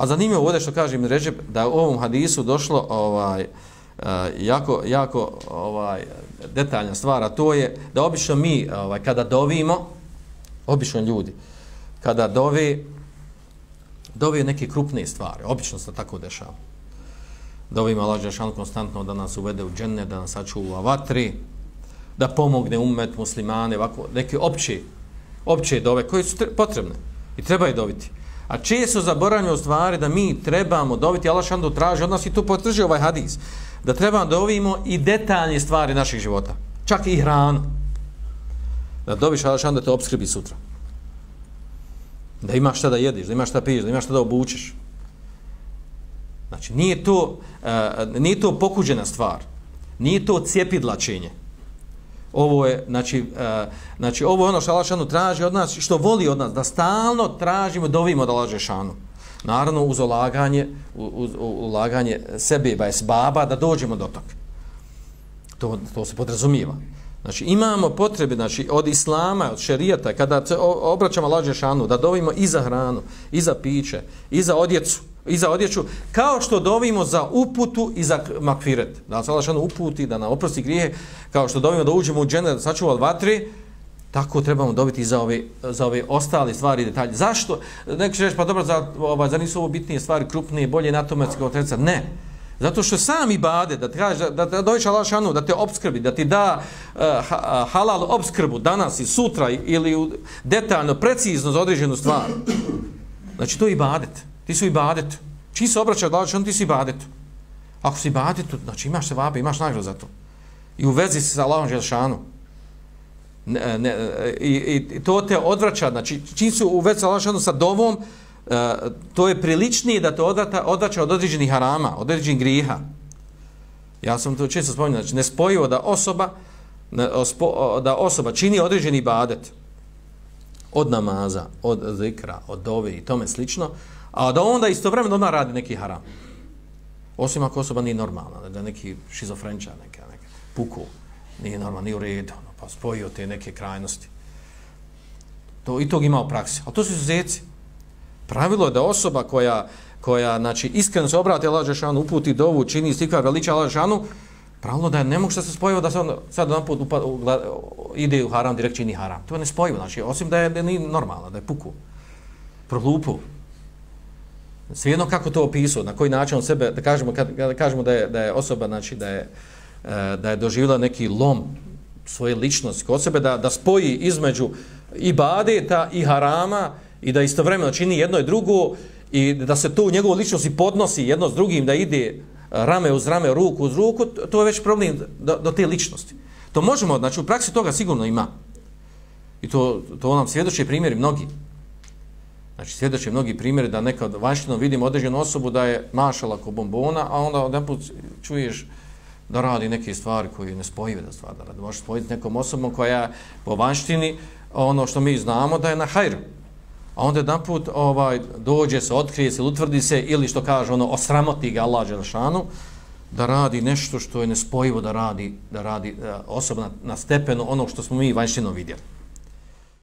A zanimljivo ovdje što kažem Ređeb, da u ovom hadisu došlo ovaj eh, jako, jako ovaj detaljna stvar, a to je da obično mi ovaj, kada dovimo, obično ljudi, kada dovi, dovi neke krupne stvari, obično se tako dešava. Dovimo Allah Žešanu konstantno da nas uvede u džene, da nas sačuva vatri, da pomogne umet muslimane, ovako, neke opće, opće dove koje su potrebne i treba je dobiti. A čije su stvari da mi trebamo dobiti, Allah Žešanu traži od nas i tu potvrži ovaj hadis, da trebamo dobimo i detaljne stvari naših života, čak i hranu. Da dobiš Allah Žešanu da te obskrbi sutra. Da imaš šta da jediš, da imaš šta piješ, da imaš šta da obučeš. Znači, nije to, uh, nije to pokuđena stvar. Nije to cijepidlačenje. Ovo je, znači, uh, znači ovo je ono što Alašanu traži od nas, što voli od nas, da stalno tražimo, dovimo da laže šanu. Naravno, uz ulaganje, uz, uz ulaganje sebe, ba baba, da dođemo do toga. To, to se podrazumijeva. Znači, imamo potrebe, znači, od islama, od šerijata, kada se obraćamo laže šanu, da dovimo i za hranu, i za piće, i za odjecu, i za odjeću, kao što dovimo za uputu i za makfiret. Da nas Allah uputi, da nam oprosti grije, kao što dovimo da uđemo u džene, da sačuval vatri, tako trebamo dobiti za ove, za ove ostale stvari i detalje. Zašto? Neko će reći, pa dobro, za, ova, za nisu ovo bitnije stvari, krupnije, bolje natomatske otreca. Ne. Zato što sami bade, da ti kaže, da, da dođeš Allah šanu, da te obskrbi, da ti da uh, halal obskrbu danas i sutra ili detaljno, precizno za određenu stvar. Znači, to je ibadet ti su ibadet. Či se obraća od Allah, ti si ibadet. Ako si ibadet, znači imaš se vabe, imaš nagradu za to. I u vezi si sa Allahom Želšanu. Ne, ne, i, i, to te odvraća, znači čim su u vezi sa Allahom sa dovom, uh, to je priličnije da te odvrata, odvraća od određenih harama, od određenih griha. Ja sam to često spominjao, znači nespojivo da osoba, da osoba čini određeni ibadet od namaza, od zikra, od dove i tome slično, a da onda istovremeno ona radi neki haram. Osim ako osoba nije normalna, da je neki šizofrenča, neka, neka puku, nije normalna, nije u redu, ono, pa spojio te neke krajnosti. To, I tog ima u praksi. A to su zeci. Pravilo je da osoba koja, koja znači, iskreno se obrati Allah Žešanu, uputi dovu, čini stikvar veliča Allah Žešanu, pravilo da je ne mogu što se spojio da se on sad jedan put upad, u, ide u haram, direkt čini haram. To je ne spojivo, znači, osim da je, da je nije normalna, da je puku, prohlupu. Svijedno kako to opisao, na koji način on sebe, da kažemo, kad, kad kažemo da je, da je osoba, znači da je, e, da je doživjela neki lom svoje ličnosti kod sebe, da, da spoji između i badeta i harama i da istovremeno čini jedno i drugo i da se to u njegovu ličnosti podnosi jedno s drugim, da ide rame uz rame, ruku uz ruku, to je već problem do, do te ličnosti. To možemo, znači u praksi toga sigurno ima. I to, to nam svjedoče primjeri mnogi. Znači, svjedoče mnogi primjeri da nekad vanštinom vidimo određenu osobu da je mašala ko bombona, a onda jedan put čuješ da radi neke stvari koje ne spojive da stvar da radi. Možeš spojiti nekom osobom koja po vanštini ono što mi znamo da je na hajru. A onda jedan put ovaj, dođe se, otkrije se, utvrdi se ili što kaže ono, osramoti ga Allah Đelšanu da radi nešto što je nespojivo da radi, da radi e, osoba na, na stepenu onog što smo mi vanštinom vidjeli.